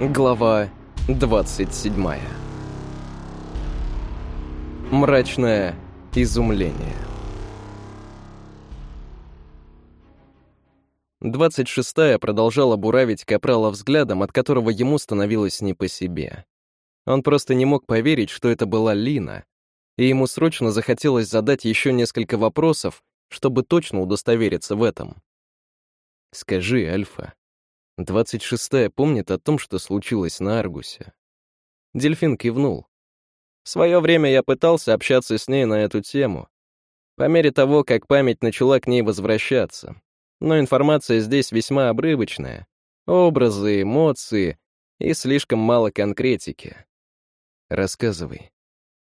Глава 27. Мрачное изумление. 26-я продолжала буравить Капрала взглядом, от которого ему становилось не по себе. Он просто не мог поверить, что это была Лина, и ему срочно захотелось задать еще несколько вопросов, чтобы точно удостовериться в этом. «Скажи, Альфа, 26-я помнит о том, что случилось на Аргусе?» Дельфин кивнул. В свое время я пытался общаться с ней на эту тему, по мере того, как память начала к ней возвращаться. Но информация здесь весьма обрывочная. Образы, эмоции и слишком мало конкретики. Рассказывай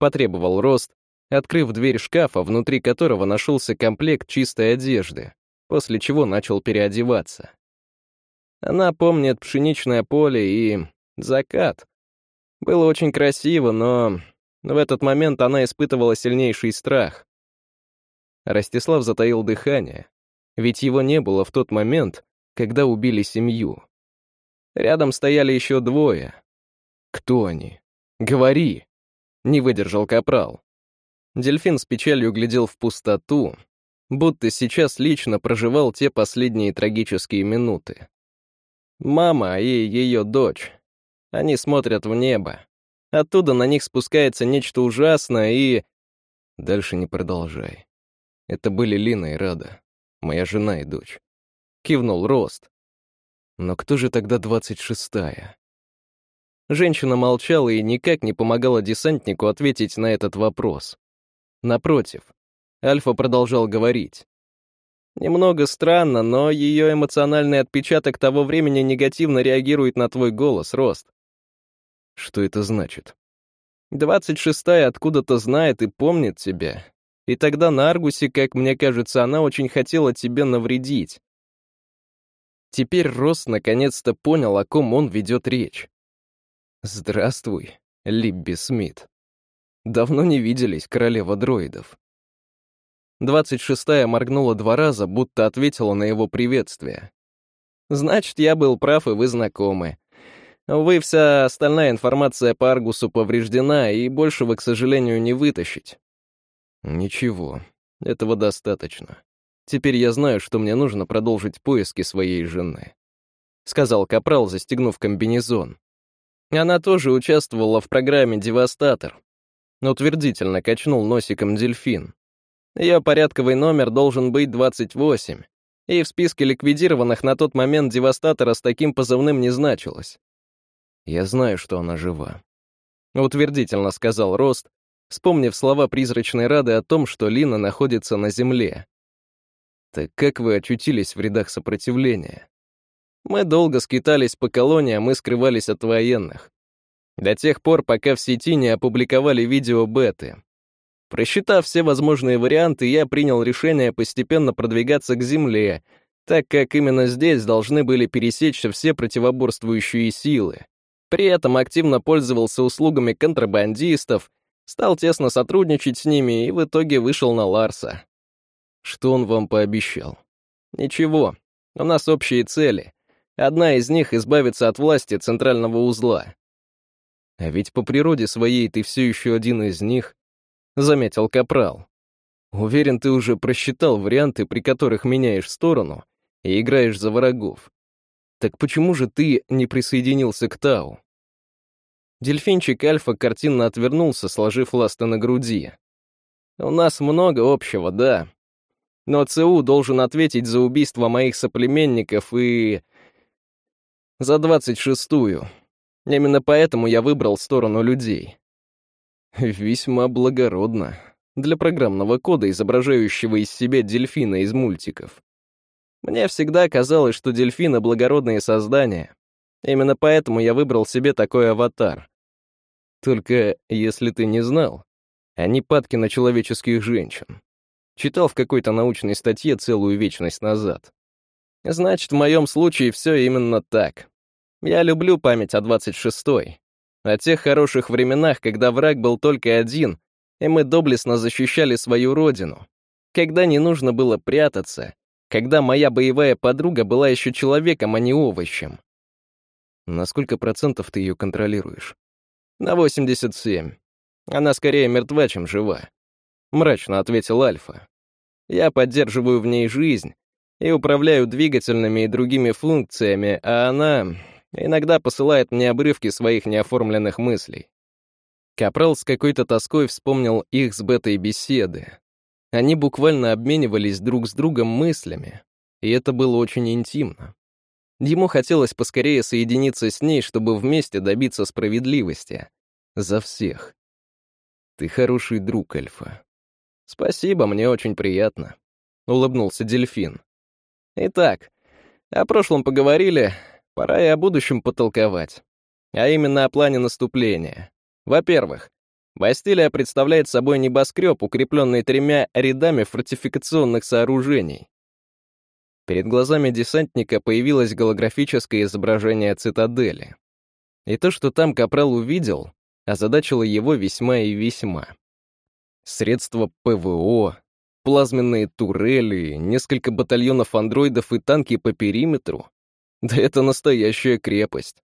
потребовал Рост, открыв дверь шкафа, внутри которого нашелся комплект чистой одежды, после чего начал переодеваться. Она помнит пшеничное поле и закат. Было очень красиво, но в этот момент она испытывала сильнейший страх. Ростислав затаил дыхание, ведь его не было в тот момент, когда убили семью. Рядом стояли еще двое. Кто они? Говори. Не выдержал капрал. Дельфин с печалью глядел в пустоту, будто сейчас лично проживал те последние трагические минуты. Мама и ее дочь. Они смотрят в небо. Оттуда на них спускается нечто ужасное и... Дальше не продолжай. Это были Лина и Рада, моя жена и дочь. Кивнул Рост. Но кто же тогда двадцать шестая? Женщина молчала и никак не помогала десантнику ответить на этот вопрос. Напротив, Альфа продолжал говорить. Немного странно, но ее эмоциональный отпечаток того времени негативно реагирует на твой голос, Рост. Что это значит? Двадцать шестая откуда-то знает и помнит тебя. И тогда на Аргусе, как мне кажется, она очень хотела тебе навредить. Теперь Рост наконец-то понял, о ком он ведет речь. «Здравствуй, Либби Смит. Давно не виделись, королева дроидов». Двадцать шестая моргнула два раза, будто ответила на его приветствие. «Значит, я был прав, и вы знакомы. Увы, вся остальная информация по Аргусу повреждена, и больше вы, к сожалению, не вытащить». «Ничего, этого достаточно. Теперь я знаю, что мне нужно продолжить поиски своей жены», — сказал Капрал, застегнув комбинезон. Она тоже участвовала в программе «Девастатор». Утвердительно качнул носиком дельфин. Ее порядковый номер должен быть 28, и в списке ликвидированных на тот момент «Девастатора» с таким позывным не значилось. «Я знаю, что она жива», — утвердительно сказал Рост, вспомнив слова призрачной Рады о том, что Лина находится на Земле. «Так как вы очутились в рядах сопротивления?» Мы долго скитались по колониям и скрывались от военных. До тех пор, пока в сети не опубликовали видео беты. Просчитав все возможные варианты, я принял решение постепенно продвигаться к Земле, так как именно здесь должны были пересечься все противоборствующие силы. При этом активно пользовался услугами контрабандистов, стал тесно сотрудничать с ними и в итоге вышел на Ларса. Что он вам пообещал? Ничего, у нас общие цели. Одна из них — избавиться от власти центрального узла. А ведь по природе своей ты все еще один из них, — заметил Капрал. Уверен, ты уже просчитал варианты, при которых меняешь сторону и играешь за врагов. Так почему же ты не присоединился к Тау? Дельфинчик Альфа картинно отвернулся, сложив ласты на груди. «У нас много общего, да. Но ЦУ должен ответить за убийство моих соплеменников и за двадцать шестую. Именно поэтому я выбрал сторону людей. Весьма благородно. Для программного кода, изображающего из себя дельфина из мультиков. Мне всегда казалось, что дельфины — благородные создания. Именно поэтому я выбрал себе такой аватар. Только, если ты не знал, они падки на человеческих женщин. Читал в какой-то научной статье целую вечность назад. Значит, в моем случае все именно так. Я люблю память о 26-й, о тех хороших временах, когда враг был только один, и мы доблестно защищали свою родину, когда не нужно было прятаться, когда моя боевая подруга была еще человеком, а не овощем. На сколько процентов ты ее контролируешь? На 87. Она скорее мертва, чем жива. Мрачно ответил Альфа. Я поддерживаю в ней жизнь и управляю двигательными и другими функциями, а она иногда посылает мне обрывки своих неоформленных мыслей. Капрал с какой-то тоской вспомнил их с Бетой беседы. Они буквально обменивались друг с другом мыслями, и это было очень интимно. Ему хотелось поскорее соединиться с ней, чтобы вместе добиться справедливости. За всех. Ты хороший друг, Альфа. Спасибо, мне очень приятно. Улыбнулся дельфин. Итак, о прошлом поговорили, пора и о будущем потолковать. А именно о плане наступления. Во-первых, Бастилия представляет собой небоскреб, укрепленный тремя рядами фортификационных сооружений. Перед глазами десантника появилось голографическое изображение цитадели. И то, что там Капрал увидел, озадачило его весьма и весьма. Средства ПВО, плазменные турели, несколько батальонов андроидов и танки по периметру. Да это настоящая крепость.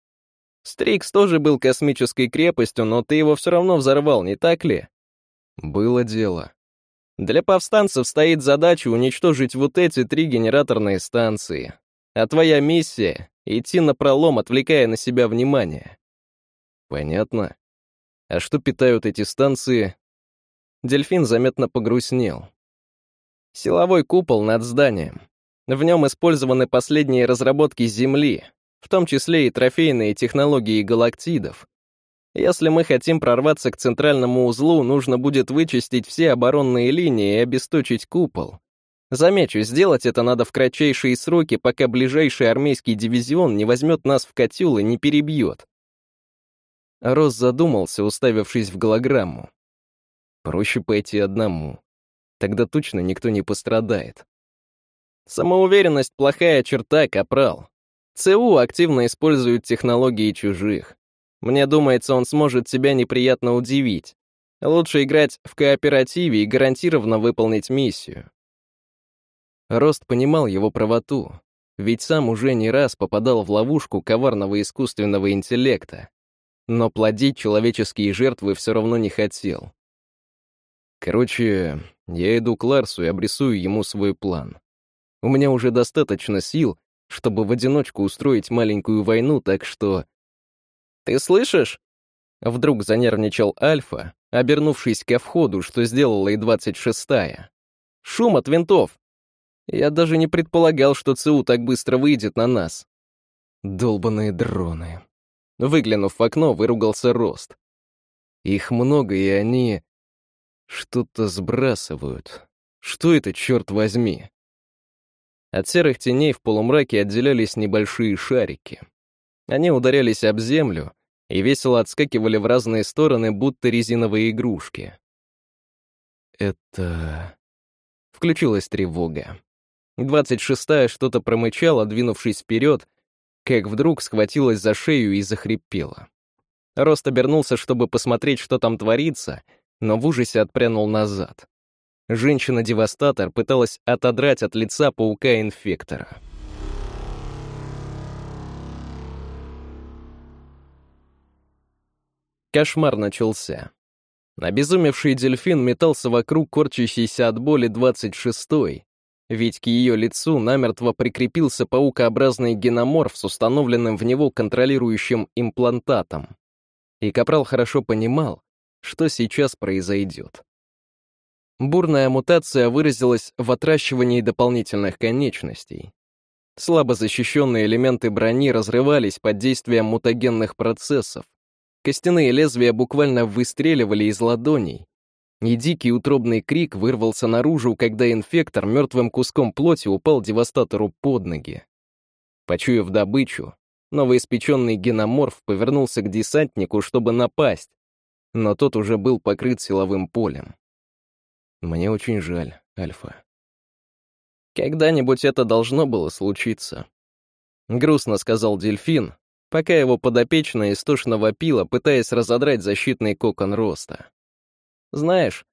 Стрикс тоже был космической крепостью, но ты его все равно взорвал, не так ли? Было дело. Для повстанцев стоит задача уничтожить вот эти три генераторные станции. А твоя миссия — идти на пролом, отвлекая на себя внимание. Понятно. А что питают эти станции? Дельфин заметно погрустнел. Силовой купол над зданием. В нем использованы последние разработки Земли, в том числе и трофейные технологии галактидов. Если мы хотим прорваться к центральному узлу, нужно будет вычистить все оборонные линии и обесточить купол. Замечу, сделать это надо в кратчайшие сроки, пока ближайший армейский дивизион не возьмет нас в котел и не перебьет. Рос задумался, уставившись в голограмму. Проще пойти одному. Тогда точно никто не пострадает. Самоуверенность — плохая черта, капрал. ЦУ активно используют технологии чужих. Мне думается, он сможет тебя неприятно удивить. Лучше играть в кооперативе и гарантированно выполнить миссию. Рост понимал его правоту, ведь сам уже не раз попадал в ловушку коварного искусственного интеллекта, но плодить человеческие жертвы все равно не хотел. Короче, я иду к Ларсу и обрисую ему свой план. У меня уже достаточно сил, чтобы в одиночку устроить маленькую войну, так что «Ты слышишь?» Вдруг занервничал Альфа, обернувшись ко входу, что сделала и двадцать шестая. «Шум от винтов! Я даже не предполагал, что ЦУ так быстро выйдет на нас». Долбаные дроны. Выглянув в окно, выругался Рост. Их много, и они что-то сбрасывают. Что это, черт возьми? От серых теней в полумраке отделялись небольшие шарики. Они ударялись об землю и весело отскакивали в разные стороны, будто резиновые игрушки. Это... Включилась тревога. Двадцать шестая что-то промычала, двинувшись вперед, как вдруг схватилась за шею и захрипела. Рост обернулся, чтобы посмотреть, что там творится, но в ужасе отпрянул назад. Женщина-девастатор пыталась отодрать от лица паука-инфектора. Кошмар начался. Обезумевший дельфин метался вокруг корчащейся от боли двадцать шестой, ведь к ее лицу намертво прикрепился паукообразный геноморф с установленным в него контролирующим имплантатом. И Капрал хорошо понимал, что сейчас произойдет. Бурная мутация выразилась в отращивании дополнительных конечностей. Слабо защищенные элементы брони разрывались под действием мутагенных процессов, Костяные лезвия буквально выстреливали из ладоней. И дикий утробный крик вырвался наружу, когда инфектор мертвым куском плоти упал девастатору под ноги. Почуяв добычу, новоиспеченный геноморф повернулся к десантнику, чтобы напасть, но тот уже был покрыт силовым полем. Мне очень жаль, Альфа. Когда-нибудь это должно было случиться. Грустно сказал дельфин, пока его подопечная истошно вопила, пытаясь разодрать защитный кокон роста. Знаешь,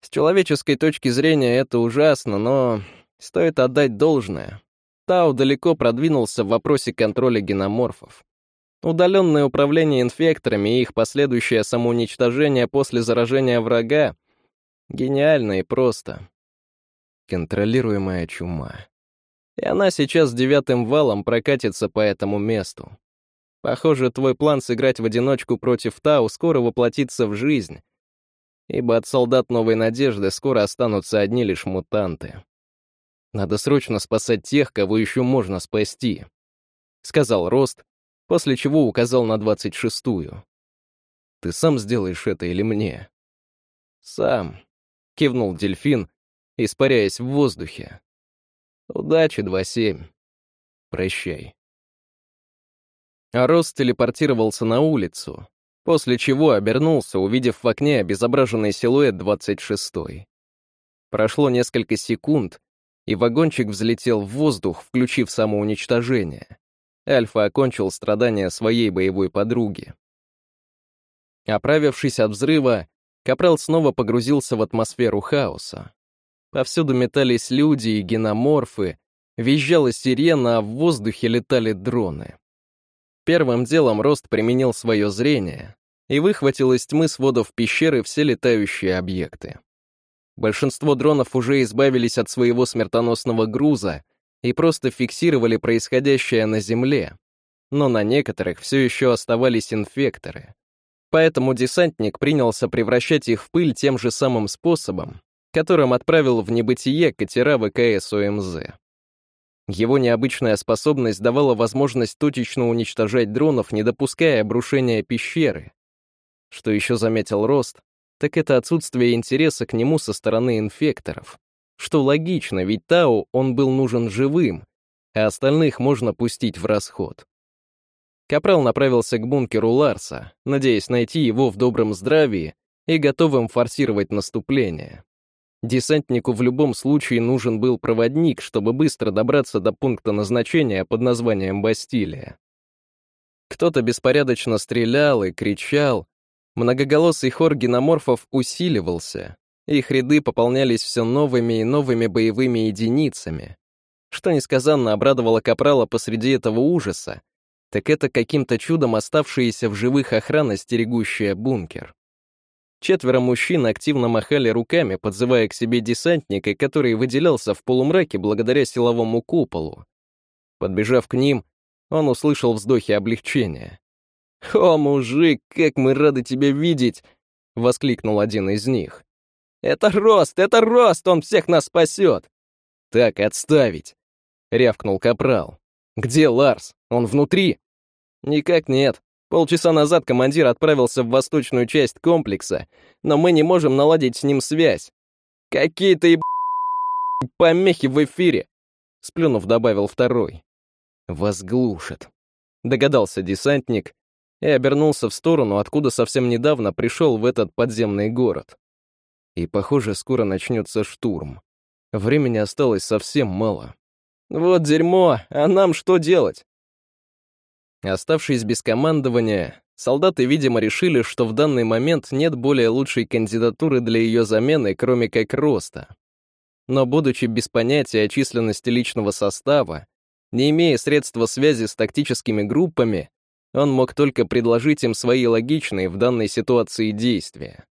с человеческой точки зрения это ужасно, но стоит отдать должное. Тау далеко продвинулся в вопросе контроля геноморфов. Удаленное управление инфекторами и их последующее самоуничтожение после заражения врага — гениально и просто. Контролируемая чума. И она сейчас девятым валом прокатится по этому месту. Похоже, твой план сыграть в одиночку против Тау скоро воплотится в жизнь, ибо от солдат Новой Надежды скоро останутся одни лишь мутанты. Надо срочно спасать тех, кого еще можно спасти», — сказал Рост, после чего указал на двадцать шестую. «Ты сам сделаешь это или мне?» «Сам», — кивнул дельфин, испаряясь в воздухе. «Удачи, 2-7. Прощай». А Рост телепортировался на улицу, после чего обернулся, увидев в окне обезображенный силуэт двадцать шестой. Прошло несколько секунд, и вагончик взлетел в воздух, включив самоуничтожение. Альфа окончил страдания своей боевой подруги. Оправившись от взрыва, Капрал снова погрузился в атмосферу хаоса. Повсюду метались люди и геноморфы, визжала сирена, а в воздухе летали дроны. Первым делом Рост применил свое зрение и выхватил из тьмы сводов пещеры все летающие объекты. Большинство дронов уже избавились от своего смертоносного груза и просто фиксировали происходящее на Земле, но на некоторых все еще оставались инфекторы. Поэтому десантник принялся превращать их в пыль тем же самым способом, которым отправил в небытие катера ВКС ОМЗ. Его необычная способность давала возможность точечно уничтожать дронов, не допуская обрушения пещеры. Что еще заметил Рост, так это отсутствие интереса к нему со стороны инфекторов. Что логично, ведь Тау он был нужен живым, а остальных можно пустить в расход. Капрал направился к бункеру Ларса, надеясь найти его в добром здравии и готовым форсировать наступление. Десантнику в любом случае нужен был проводник, чтобы быстро добраться до пункта назначения под названием Бастилия. Кто-то беспорядочно стрелял и кричал, Многоголосый хор геноморфов усиливался, их ряды пополнялись все новыми и новыми боевыми единицами. Что несказанно обрадовало Капрала посреди этого ужаса, так это каким-то чудом оставшаяся в живых охрана, стерегущая бункер. Четверо мужчин активно махали руками, подзывая к себе десантника, который выделялся в полумраке благодаря силовому куполу. Подбежав к ним, он услышал вздохи облегчения. «О, мужик, как мы рады тебя видеть!» — воскликнул один из них. «Это Рост, это Рост, он всех нас спасет!» «Так, отставить!» — рявкнул Капрал. «Где Ларс? Он внутри?» «Никак нет. Полчаса назад командир отправился в восточную часть комплекса, но мы не можем наладить с ним связь. Какие-то еб... помехи в эфире!» Сплюнув, добавил второй. «Вас глушат», — догадался десантник, и обернулся в сторону, откуда совсем недавно пришел в этот подземный город. И, похоже, скоро начнется штурм. Времени осталось совсем мало. «Вот дерьмо, а нам что делать?» Оставшись без командования, солдаты, видимо, решили, что в данный момент нет более лучшей кандидатуры для ее замены, кроме как роста. Но, будучи без понятия о численности личного состава, не имея средства связи с тактическими группами, он мог только предложить им свои логичные в данной ситуации действия.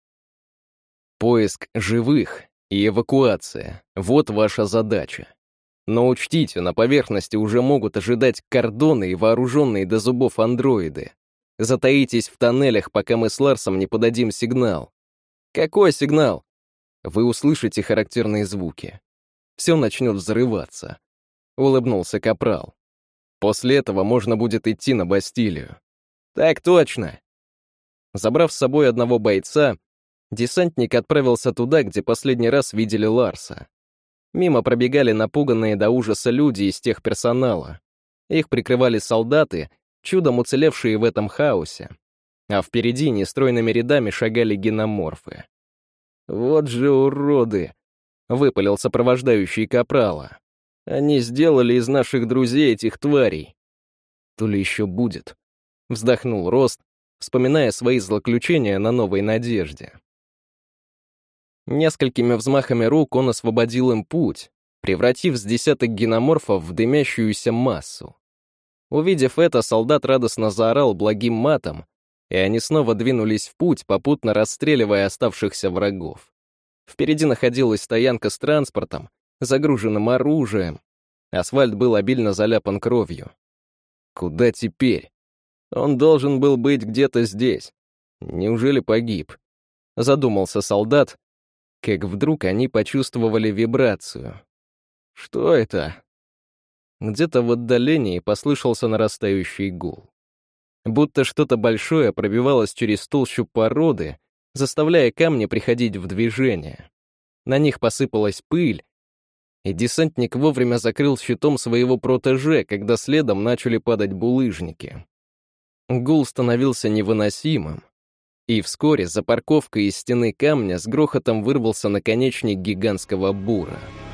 Поиск живых и эвакуация — вот ваша задача. Но учтите, на поверхности уже могут ожидать кордоны и вооруженные до зубов андроиды. Затаитесь в тоннелях, пока мы с Ларсом не подадим сигнал. Какой сигнал? Вы услышите характерные звуки. Все начнет взрываться. Улыбнулся Капрал. После этого можно будет идти на Бастилию. Так точно. Забрав с собой одного бойца, десантник отправился туда, где последний раз видели Ларса. Мимо пробегали напуганные до ужаса люди из тех персонала. Их прикрывали солдаты, чудом уцелевшие в этом хаосе. А впереди нестройными рядами шагали геноморфы. «Вот же уроды!» — выпалил сопровождающий капрала. Они сделали из наших друзей этих тварей. То ли еще будет. Вздохнул Рост, вспоминая свои злоключения на Новой Надежде. Несколькими взмахами рук он освободил им путь, превратив с десяток геноморфов в дымящуюся массу. Увидев это, солдат радостно заорал благим матом, и они снова двинулись в путь, попутно расстреливая оставшихся врагов. Впереди находилась стоянка с транспортом, загруженным оружием. Асфальт был обильно заляпан кровью. Куда теперь? Он должен был быть где-то здесь. Неужели погиб? Задумался солдат, как вдруг они почувствовали вибрацию. Что это? Где-то в отдалении послышался нарастающий гул. Будто что-то большое пробивалось через толщу породы, заставляя камни приходить в движение. На них посыпалась пыль, и десантник вовремя закрыл щитом своего протеже, когда следом начали падать булыжники. Гул становился невыносимым, и вскоре за парковкой из стены камня с грохотом вырвался наконечник гигантского бура —